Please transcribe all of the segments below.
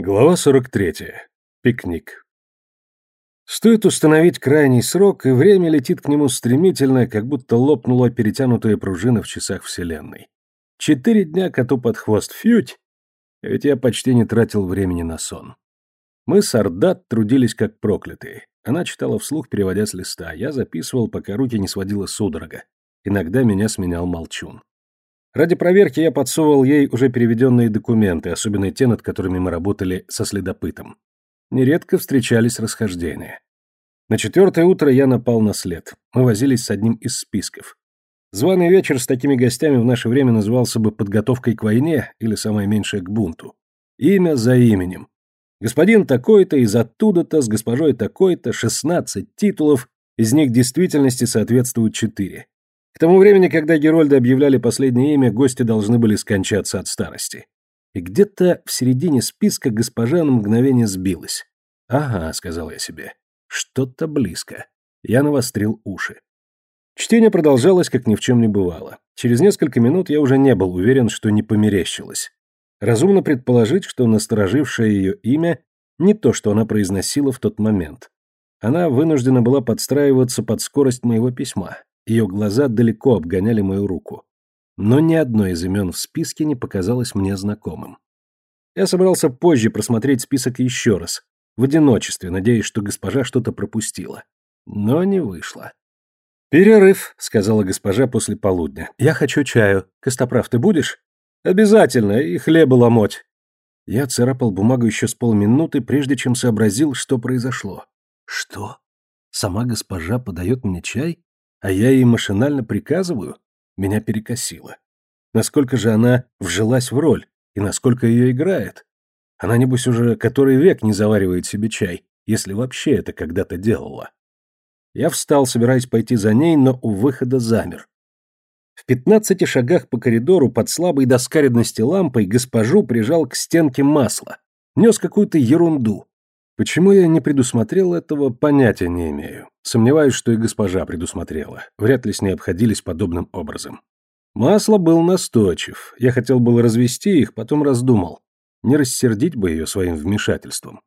Глава 43. Пикник. Стоит установить крайний срок, и время летит к нему стремительно, как будто лопнула перетянутая пружина в часах Вселенной. Четыре дня коту под хвост фють, ведь я почти не тратил времени на сон. Мы с Ардат трудились как проклятые. Она читала вслух, переводя с листа. Я записывал, пока руки не сводила судорога. Иногда меня сменял молчун. Ради проверки я подсовывал ей уже переведенные документы, особенно те, над которыми мы работали со следопытом. Нередко встречались расхождения. На четвертое утро я напал на след. Мы возились с одним из списков. Званый вечер с такими гостями в наше время назывался бы подготовкой к войне или, самое меньшее, к бунту. Имя за именем. Господин такой-то из оттуда-то, с госпожой такой-то, 16 титулов, из них действительности соответствуют четыре. К тому времени, когда Герольды объявляли последнее имя, гости должны были скончаться от старости. И где-то в середине списка госпожа на мгновение сбилась. «Ага», — сказал я себе, — «что-то близко». Я навострил уши. Чтение продолжалось, как ни в чем не бывало. Через несколько минут я уже не был уверен, что не померещилось. Разумно предположить, что насторожившее ее имя не то, что она произносила в тот момент. Она вынуждена была подстраиваться под скорость моего письма. Ее глаза далеко обгоняли мою руку. Но ни одно из имен в списке не показалось мне знакомым. Я собрался позже просмотреть список еще раз, в одиночестве, надеясь, что госпожа что-то пропустила. Но не вышло. «Перерыв», — сказала госпожа после полудня. «Я хочу чаю. Костоправ, ты будешь?» «Обязательно, и хлеба ломоть». Я царапал бумагу еще с полминуты, прежде чем сообразил, что произошло. «Что? Сама госпожа подает мне чай?» А я ей машинально приказываю, меня перекосило. Насколько же она вжилась в роль и насколько ее играет? Она, небось, уже который век не заваривает себе чай, если вообще это когда-то делала. Я встал, собираясь пойти за ней, но у выхода замер. В пятнадцати шагах по коридору под слабой доскаридности лампой госпожу прижал к стенке масла. Нес какую-то ерунду. Почему я не предусмотрел этого, понятия не имею. Сомневаюсь, что и госпожа предусмотрела. Вряд ли с ней обходились подобным образом. Масло был настойчив. Я хотел было развести их, потом раздумал. Не рассердить бы ее своим вмешательством.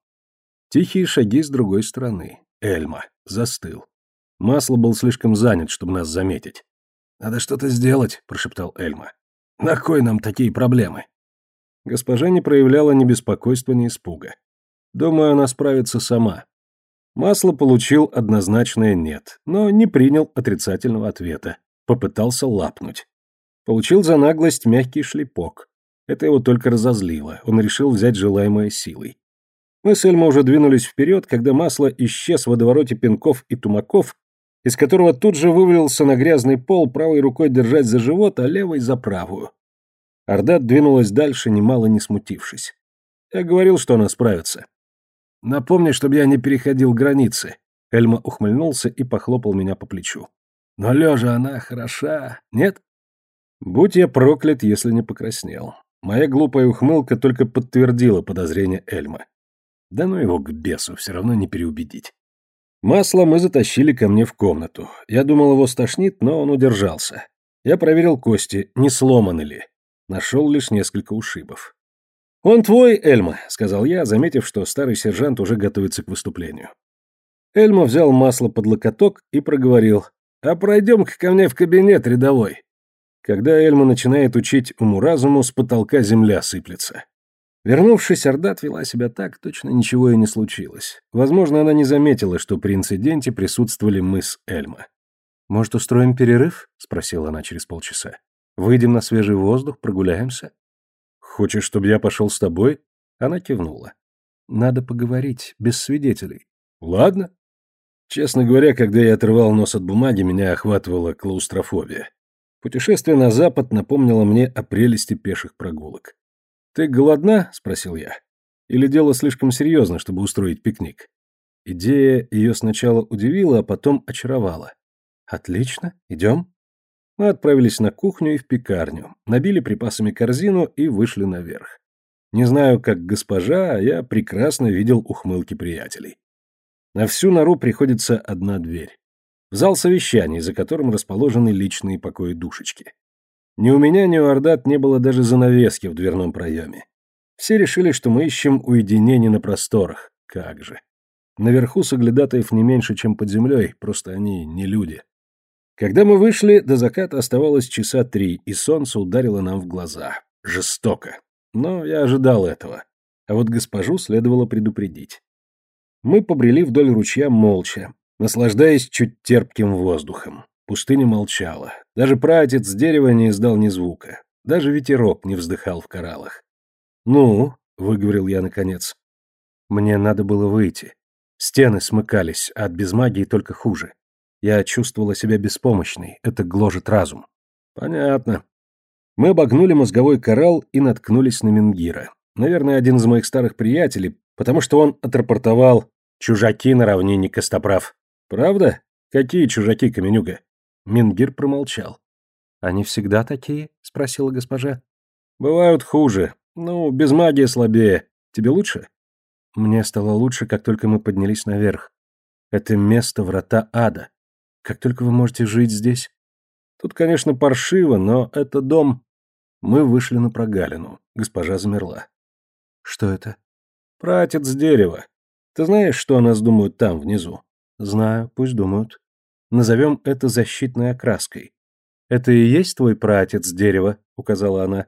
Тихие шаги с другой стороны. Эльма. Застыл. Масло был слишком занят, чтобы нас заметить. «Надо что-то сделать», — прошептал Эльма. «На кой нам такие проблемы?» Госпожа не проявляла ни беспокойства, ни испуга. Думаю, она справится сама. Масло получил однозначное «нет», но не принял отрицательного ответа. Попытался лапнуть. Получил за наглость мягкий шлепок. Это его только разозлило, он решил взять желаемое силой. Мы с Эльмо уже двинулись вперед, когда масло исчез в водовороте пинков и тумаков, из которого тут же вывалился на грязный пол, правой рукой держать за живот, а левой за правую. Ордат двинулась дальше, немало не смутившись. Я говорил, что она справится. Напомни, чтобы я не переходил границы. Эльма ухмыльнулся и похлопал меня по плечу. Но лежа она хороша, нет? Будь я проклят, если не покраснел. Моя глупая ухмылка только подтвердила подозрение Эльма. Да ну его к бесу, все равно не переубедить. Масло мы затащили ко мне в комнату. Я думал, его стошнит, но он удержался. Я проверил кости, не сломаны ли. Нашел лишь несколько ушибов. «Он твой, Эльма», — сказал я, заметив, что старый сержант уже готовится к выступлению. Эльма взял масло под локоток и проговорил. «А пройдем-ка ко мне в кабинет, рядовой». Когда Эльма начинает учить уму-разуму, с потолка земля сыплется. Вернувшись, Ордат вела себя так, точно ничего и не случилось. Возможно, она не заметила, что при инциденте присутствовали мы с Эльма. «Может, устроим перерыв?» — спросила она через полчаса. «Выйдем на свежий воздух, прогуляемся?» Хочешь, чтобы я пошел с тобой? Она кивнула. Надо поговорить, без свидетелей. Ладно. Честно говоря, когда я отрывал нос от бумаги, меня охватывала клаустрофобия. Путешествие на запад напомнило мне о прелести пеших прогулок. «Ты голодна?» — спросил я. «Или дело слишком серьезно, чтобы устроить пикник?» Идея ее сначала удивила, а потом очаровала. «Отлично, идем?» Мы отправились на кухню и в пекарню, набили припасами корзину и вышли наверх. Не знаю, как госпожа, а я прекрасно видел ухмылки приятелей. На всю нору приходится одна дверь. В зал совещаний, за которым расположены личные покои душечки. Ни у меня, ни у Ордат не было даже занавески в дверном проеме. Все решили, что мы ищем уединение на просторах. Как же. Наверху соглядатаев не меньше, чем под землей, просто они не люди. Когда мы вышли, до заката оставалось часа три, и солнце ударило нам в глаза. Жестоко. Но я ожидал этого. А вот госпожу следовало предупредить. Мы побрели вдоль ручья молча, наслаждаясь чуть терпким воздухом. Пустыня молчала. Даже праотец с дерева не издал ни звука. Даже ветерок не вздыхал в кораллах. «Ну», — выговорил я наконец, — «мне надо было выйти. Стены смыкались, а от безмагии только хуже. Я чувствовала себя беспомощной, это гложет разум». «Понятно». Мы обогнули мозговой коралл и наткнулись на Менгира. Наверное, один из моих старых приятелей, потому что он отрапортовал «Чужаки на равнине Костоправ». «Правда? Какие чужаки, Каменюга?» Мингир промолчал. «Они всегда такие?» — спросила госпожа. «Бывают хуже. Ну, без магии слабее. Тебе лучше?» Мне стало лучше, как только мы поднялись наверх. Это место врата ада. Как только вы можете жить здесь? Тут, конечно, паршиво, но это дом. Мы вышли на прогалину. Госпожа замерла. Что это? Пратец дерева. Ты знаешь, что о нас думают там, внизу? Знаю, пусть думают. Назовем это защитной окраской. Это и есть твой праотец дерева, указала она.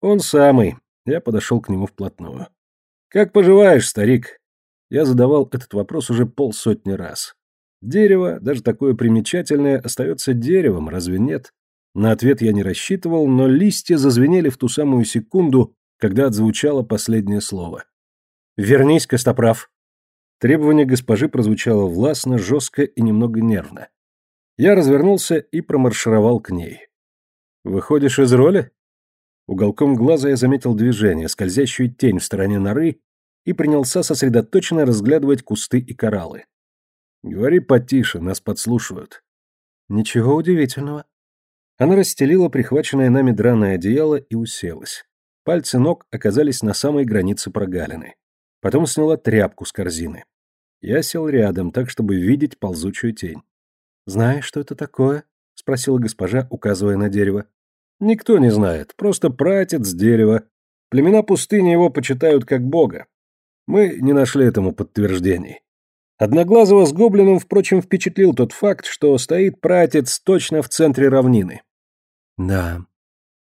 Он самый. Я подошел к нему вплотную. Как поживаешь, старик? Я задавал этот вопрос уже полсотни раз. Дерево, даже такое примечательное, остается деревом, разве нет? На ответ я не рассчитывал, но листья зазвенели в ту самую секунду, когда отзвучало последнее слово. «Вернись, Костоправ!» Требование госпожи прозвучало властно, жестко и немного нервно. Я развернулся и промаршировал к ней. «Выходишь из роли?» Уголком глаза я заметил движение, скользящую тень в стороне норы, и принялся сосредоточенно разглядывать кусты и кораллы. «Говори потише, нас подслушивают». «Ничего удивительного». Она расстелила прихваченное нами драное одеяло и уселась. Пальцы ног оказались на самой границе прогалины. Потом сняла тряпку с корзины. Я сел рядом, так, чтобы видеть ползучую тень. «Знаешь, что это такое?» — спросила госпожа, указывая на дерево. «Никто не знает, просто пратец дерева. Племена пустыни его почитают как бога. Мы не нашли этому подтверждений. Одноглазого с гоблином, впрочем, впечатлил тот факт, что стоит пратец точно в центре равнины. Да,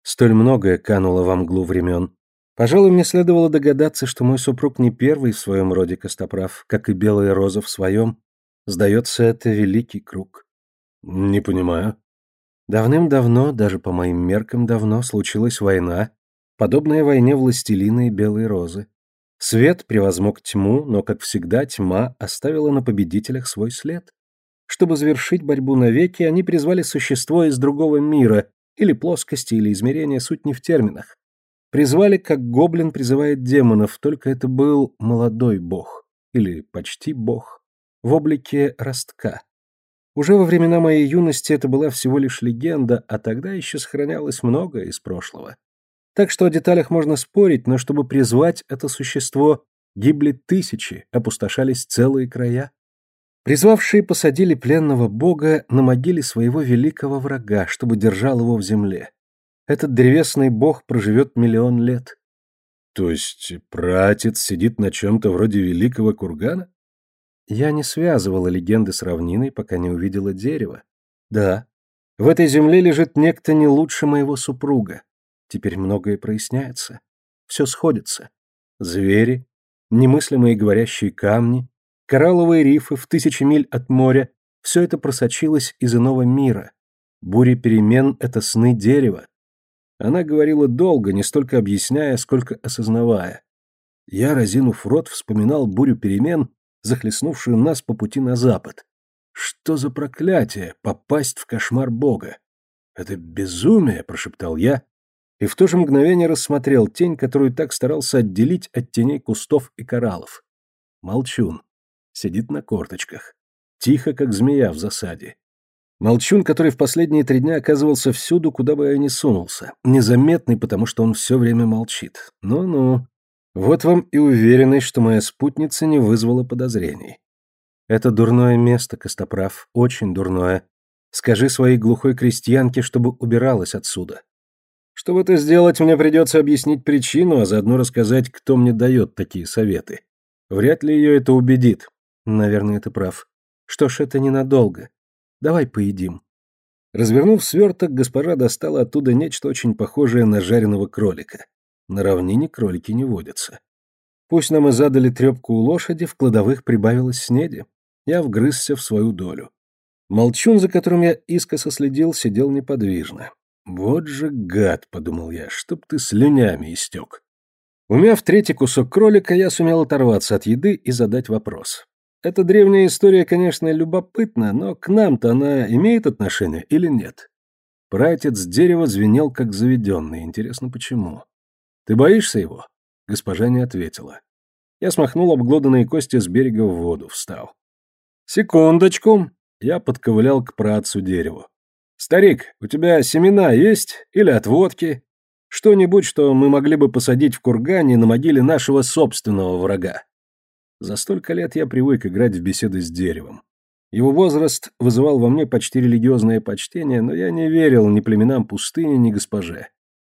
столь многое кануло во мглу времен. Пожалуй, мне следовало догадаться, что мой супруг не первый в своем роде костоправ, как и белая роза в своем. Сдается, это великий круг. Не понимаю. Давным-давно, даже по моим меркам давно, случилась война, подобная войне властелина и белой розы. Свет превозмог тьму, но, как всегда, тьма оставила на победителях свой след. Чтобы завершить борьбу навеки, они призвали существо из другого мира, или плоскости, или измерения, суть не в терминах. Призвали, как гоблин призывает демонов, только это был молодой бог, или почти бог, в облике ростка. Уже во времена моей юности это была всего лишь легенда, а тогда еще сохранялось многое из прошлого. Так что о деталях можно спорить, но чтобы призвать это существо, гибли тысячи, опустошались целые края. Призвавшие посадили пленного бога на могиле своего великого врага, чтобы держал его в земле. Этот древесный бог проживет миллион лет. То есть пратец сидит на чем-то вроде великого кургана? Я не связывала легенды с равниной, пока не увидела дерево. Да, в этой земле лежит некто не лучше моего супруга. Теперь многое проясняется. Все сходится. Звери, немыслимые говорящие камни, коралловые рифы в тысячи миль от моря — все это просочилось из иного мира. Бури перемен — это сны дерева. Она говорила долго, не столько объясняя, сколько осознавая. Я, разинув рот, вспоминал бурю перемен, захлестнувшую нас по пути на запад. Что за проклятие — попасть в кошмар Бога? «Это безумие!» — прошептал я, и в то же мгновение рассмотрел тень, которую так старался отделить от теней кустов и кораллов. Молчун. Сидит на корточках. Тихо, как змея в засаде. Молчун, который в последние три дня оказывался всюду, куда бы я ни сунулся. Незаметный, потому что он все время молчит. Ну-ну. Вот вам и уверенность, что моя спутница не вызвала подозрений. Это дурное место, Костоправ, очень дурное. Скажи своей глухой крестьянке, чтобы убиралась отсюда. Чтобы это сделать, мне придется объяснить причину, а заодно рассказать, кто мне дает такие советы. Вряд ли ее это убедит. Наверное, ты прав. Что ж, это ненадолго. Давай поедим. Развернув сверток, госпожа достала оттуда нечто очень похожее на жареного кролика. На равнине кролики не водятся. Пусть нам и задали трепку у лошади, в кладовых прибавилось снеди. Я вгрызся в свою долю. Молчун, за которым я искоса следил, сидел неподвижно. «Вот же гад», — подумал я, — «чтоб ты слюнями истек». Умяв третий кусок кролика, я сумел оторваться от еды и задать вопрос. Эта древняя история, конечно, любопытна, но к нам-то она имеет отношение или нет? Пратец дерева звенел, как заведенный. Интересно, почему? «Ты боишься его?» Госпожа не ответила. Я смахнул обглоданные кости с берега в воду, встал. «Секундочку!» Я подковылял к працу дереву. «Старик, у тебя семена есть? Или отводки? Что-нибудь, что мы могли бы посадить в кургане на могиле нашего собственного врага?» За столько лет я привык играть в беседы с деревом. Его возраст вызывал во мне почти религиозное почтение, но я не верил ни племенам пустыни, ни госпоже.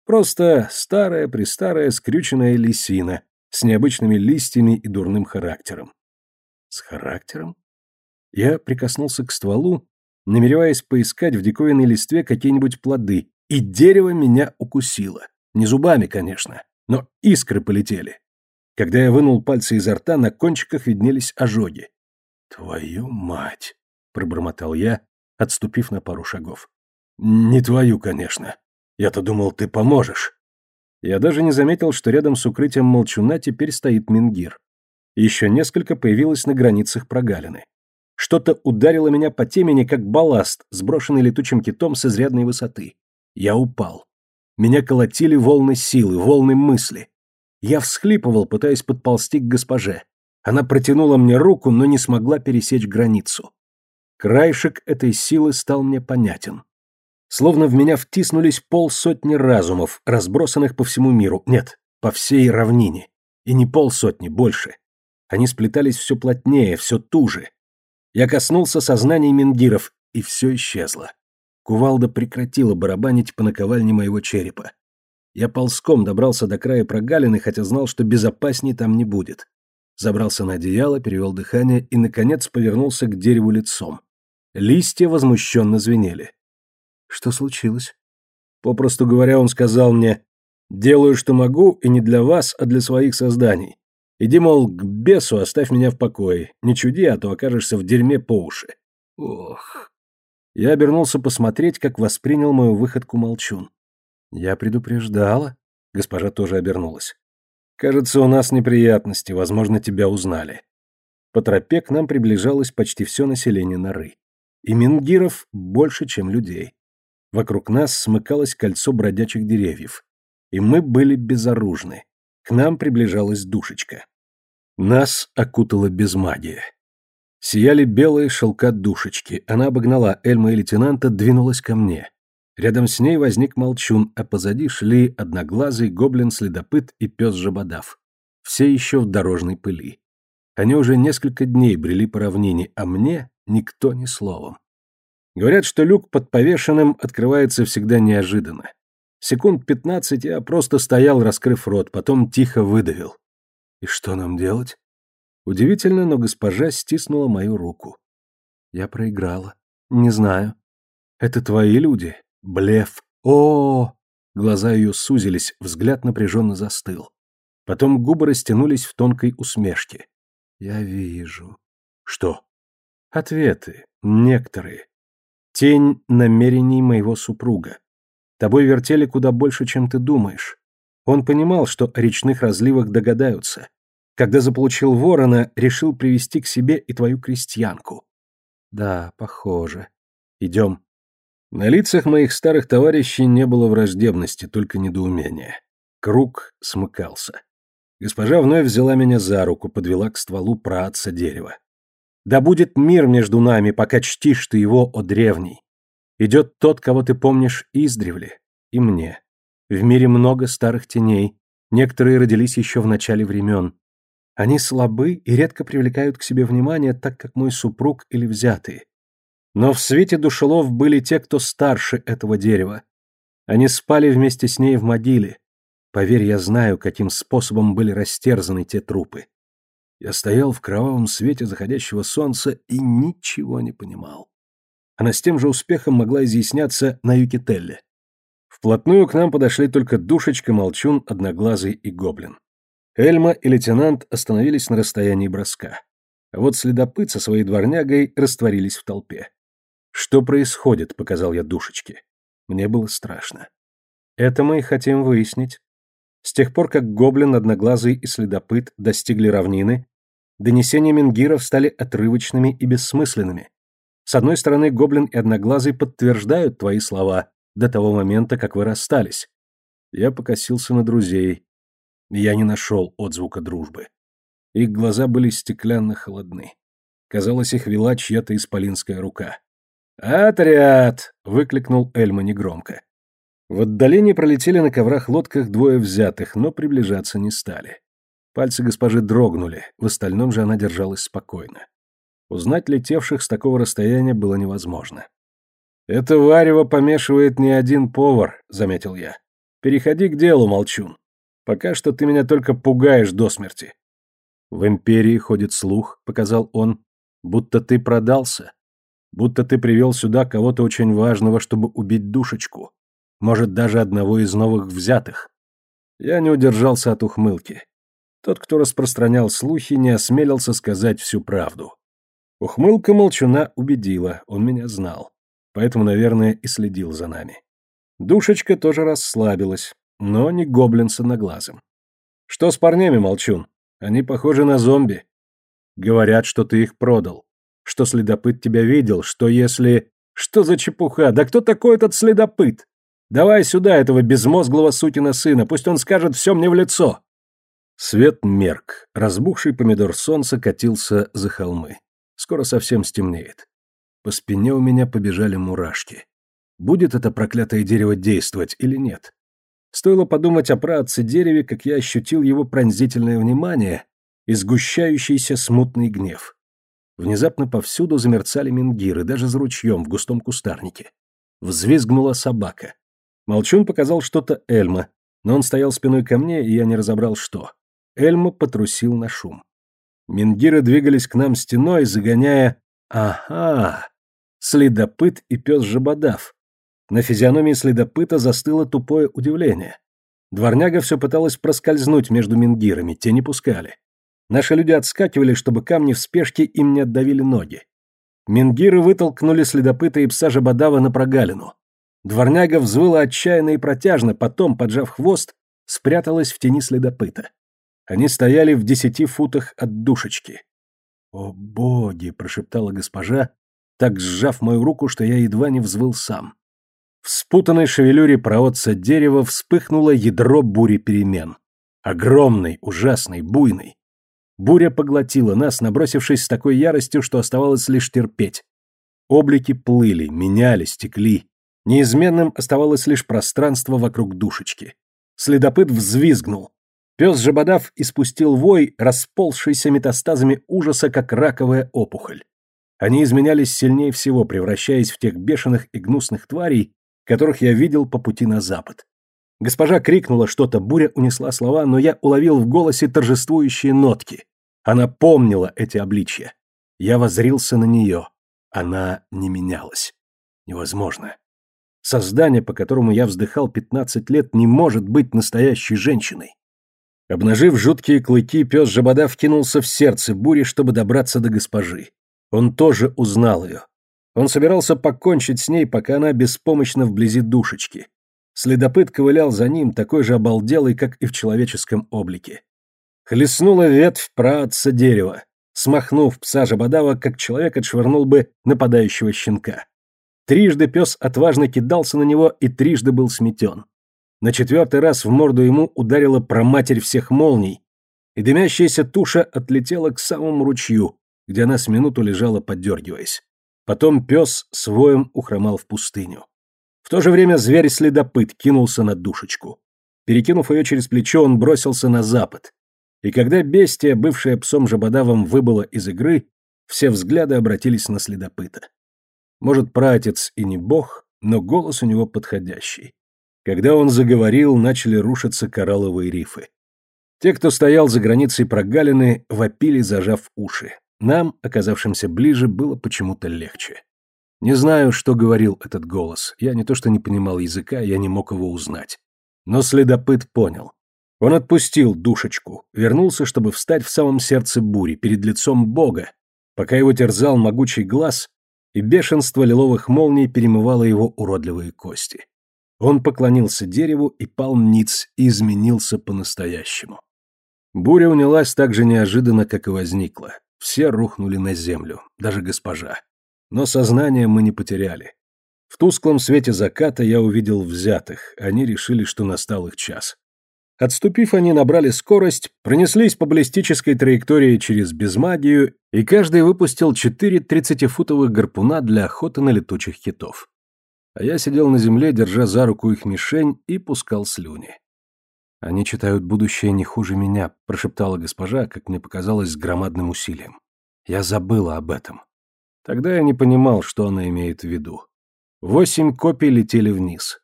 Просто старая-престарая скрюченная лисина с необычными листьями и дурным характером. С характером? Я прикоснулся к стволу, намереваясь поискать в диковинной листве какие-нибудь плоды, и дерево меня укусило. Не зубами, конечно, но искры полетели. Когда я вынул пальцы изо рта, на кончиках виднелись ожоги. «Твою мать!» — пробормотал я, отступив на пару шагов. «Не твою, конечно. Я-то думал, ты поможешь». Я даже не заметил, что рядом с укрытием молчуна теперь стоит Мингир. Еще несколько появилось на границах прогалины. Что-то ударило меня по темени, как балласт, сброшенный летучим китом с изрядной высоты. Я упал. Меня колотили волны силы, волны мысли. Я всхлипывал, пытаясь подползти к госпоже. Она протянула мне руку, но не смогла пересечь границу. Краешек этой силы стал мне понятен. Словно в меня втиснулись полсотни разумов, разбросанных по всему миру. Нет, по всей равнине. И не полсотни, больше. Они сплетались все плотнее, все туже. Я коснулся сознания Мингиров, и все исчезло. Кувалда прекратила барабанить по наковальне моего черепа. Я ползком добрался до края прогалины, хотя знал, что безопасней там не будет. Забрался на одеяло, перевел дыхание и, наконец, повернулся к дереву лицом. Листья возмущенно звенели. Что случилось? Попросту говоря, он сказал мне, «Делаю, что могу, и не для вас, а для своих созданий. Иди, мол, к бесу, оставь меня в покое. Не чуди, а то окажешься в дерьме по уши. Ох. Я обернулся посмотреть, как воспринял мою выходку молчун. Я предупреждала. Госпожа тоже обернулась. Кажется, у нас неприятности, возможно, тебя узнали. По тропе к нам приближалось почти все население норы. И мингиров больше, чем людей. Вокруг нас смыкалось кольцо бродячих деревьев. И мы были безоружны. К нам приближалась душечка. Нас окутала безмагия. Сияли белые шелка душечки. Она обогнала Эльма и лейтенанта, двинулась ко мне. Рядом с ней возник молчун, а позади шли одноглазый гоблин-следопыт и пес Жабодав. Все еще в дорожной пыли. Они уже несколько дней брели по равнине, а мне никто ни словом. Говорят, что люк под повешенным открывается всегда неожиданно. Секунд пятнадцать я просто стоял, раскрыв рот, потом тихо выдавил. И что нам делать? Удивительно, но госпожа стиснула мою руку. Я проиграла. Не знаю. Это твои люди? Блеф. О, -о, -о, Глаза ее сузились, взгляд напряженно застыл. Потом губы растянулись в тонкой усмешке. Я вижу. Что? Ответы. Некоторые. Тень намерений моего супруга. Тобой вертели куда больше, чем ты думаешь. Он понимал, что о речных разливах догадаются. Когда заполучил ворона, решил привести к себе и твою крестьянку. Да, похоже. Идем. На лицах моих старых товарищей не было враждебности, только недоумения. Круг смыкался. Госпожа вновь взяла меня за руку, подвела к стволу праотца дерева. «Да будет мир между нами, пока чтишь ты его, о древний. Идет тот, кого ты помнишь издревле, и мне. В мире много старых теней, некоторые родились еще в начале времен. Они слабы и редко привлекают к себе внимание, так как мой супруг или взятые. Но в свете душелов были те, кто старше этого дерева. Они спали вместе с ней в могиле. Поверь, я знаю, каким способом были растерзаны те трупы. Я стоял в кровавом свете заходящего солнца и ничего не понимал. Она с тем же успехом могла изъясняться на Юкителле. Вплотную к нам подошли только Душечка, Молчун, Одноглазый и Гоблин. Эльма и лейтенант остановились на расстоянии броска. А вот следопыт со своей дворнягой растворились в толпе. «Что происходит?» — показал я Душечке. Мне было страшно. «Это мы и хотим выяснить. С тех пор, как Гоблин, Одноглазый и Следопыт достигли равнины, донесения Менгиров стали отрывочными и бессмысленными. С одной стороны, Гоблин и Одноглазый подтверждают твои слова до того момента, как вы расстались. Я покосился на друзей. Я не нашел отзвука дружбы. Их глаза были стеклянно холодны. Казалось, их вела чья-то исполинская рука. «Отряд!» — выкликнул Эльма негромко. В отдалении пролетели на коврах лодках двое взятых, но приближаться не стали. Пальцы госпожи дрогнули, в остальном же она держалась спокойно. Узнать летевших с такого расстояния было невозможно. «Это варево помешивает не один повар», — заметил я. «Переходи к делу, молчун. Пока что ты меня только пугаешь до смерти». «В Империи ходит слух», — показал он, — «будто ты продался, будто ты привел сюда кого-то очень важного, чтобы убить душечку, может, даже одного из новых взятых». Я не удержался от ухмылки. Тот, кто распространял слухи, не осмелился сказать всю правду. Ухмылка молчуна убедила, он меня знал. Поэтому, наверное, и следил за нами. Душечка тоже расслабилась, но не гоблин одноглазым. «Что с парнями, молчун? Они похожи на зомби. Говорят, что ты их продал, что следопыт тебя видел, что если... Что за чепуха? Да кто такой этот следопыт? Давай сюда этого безмозглого сукина сына, пусть он скажет все мне в лицо!» Свет мерк, разбухший помидор солнца катился за холмы. Скоро совсем стемнеет. По спине у меня побежали мурашки. Будет это проклятое дерево действовать или нет? Стоило подумать о праотце дереве, как я ощутил его пронзительное внимание и сгущающийся смутный гнев. Внезапно повсюду замерцали мингиры, даже за ручьем в густом кустарнике. Взвизгнула собака. Молчун показал что-то Эльма, но он стоял спиной ко мне, и я не разобрал, что. Эльма потрусил на шум. Мингиры двигались к нам стеной, загоняя «Ага!» Следопыт и пес Жабодав. На физиономии следопыта застыло тупое удивление. Дворняга все пыталась проскользнуть между мингирами, те не пускали. Наши люди отскакивали, чтобы камни в спешке им не отдавили ноги. Мингиры вытолкнули следопыта и пса Жабодава на прогалину. Дворняга взвыла отчаянно и протяжно, потом, поджав хвост, спряталась в тени следопыта. Они стояли в десяти футах от душечки. «О, боги!» — прошептала госпожа, так сжав мою руку, что я едва не взвыл сам. В спутанной шевелюре проводца дерева вспыхнуло ядро бури перемен. Огромный, ужасный, буйный. Буря поглотила нас, набросившись с такой яростью, что оставалось лишь терпеть. Облики плыли, менялись, текли. Неизменным оставалось лишь пространство вокруг душечки. Следопыт взвизгнул. Пес Жабодав испустил вой, расползшийся метастазами ужаса, как раковая опухоль. Они изменялись сильнее всего, превращаясь в тех бешеных и гнусных тварей, которых я видел по пути на запад. Госпожа крикнула что-то, буря унесла слова, но я уловил в голосе торжествующие нотки. Она помнила эти обличья. Я возрился на нее. Она не менялась. Невозможно. Создание, по которому я вздыхал пятнадцать лет, не может быть настоящей женщиной. Обнажив жуткие клыки, пес Жабода втянулся в сердце бури, чтобы добраться до госпожи. Он тоже узнал ее. Он собирался покончить с ней, пока она беспомощна вблизи душечки. Следопыт ковылял за ним, такой же обалделый, как и в человеческом облике. Хлестнула ветвь праотца дерева, смахнув пса Жабодава, как человек отшвырнул бы нападающего щенка. Трижды пес отважно кидался на него и трижды был сметен. На четвертый раз в морду ему ударила проматерь всех молний, и дымящаяся туша отлетела к самому ручью, где она с минуту лежала, поддергиваясь. Потом пес с воем ухромал в пустыню. В то же время зверь-следопыт кинулся на душечку. Перекинув ее через плечо, он бросился на запад. И когда бестия, бывшая псом Жабодавом, выбыла из игры, все взгляды обратились на следопыта. Может, пратец и не бог, но голос у него подходящий. Когда он заговорил, начали рушиться коралловые рифы. Те, кто стоял за границей прогалины, вопили, зажав уши. Нам, оказавшимся ближе, было почему-то легче. Не знаю, что говорил этот голос. Я не то что не понимал языка, я не мог его узнать. Но следопыт понял. Он отпустил душечку, вернулся, чтобы встать в самом сердце бури, перед лицом Бога, пока его терзал могучий глаз, и бешенство лиловых молний перемывало его уродливые кости. Он поклонился дереву и пал ниц и изменился по-настоящему. Буря унялась так же неожиданно, как и возникла. Все рухнули на землю, даже госпожа. Но сознание мы не потеряли. В тусклом свете заката я увидел взятых, они решили, что настал их час. Отступив, они набрали скорость, пронеслись по баллистической траектории через безмагию, и каждый выпустил четыре тридцатифутовых гарпуна для охоты на летучих китов. А я сидел на земле, держа за руку их мишень, и пускал слюни. «Они читают будущее не хуже меня», — прошептала госпожа, как мне показалось, с громадным усилием. «Я забыла об этом». Тогда я не понимал, что она имеет в виду. Восемь копий летели вниз.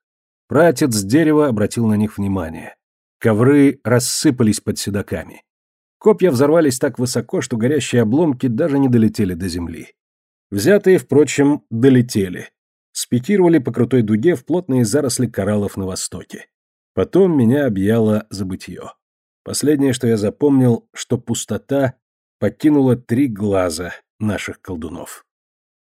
Пратец с дерева обратил на них внимание. Ковры рассыпались под седоками. Копья взорвались так высоко, что горящие обломки даже не долетели до земли. Взятые, впрочем, долетели. Спикировали по крутой дуге в плотные заросли кораллов на востоке. Потом меня объяло забытье. Последнее, что я запомнил, что пустота покинула три глаза наших колдунов.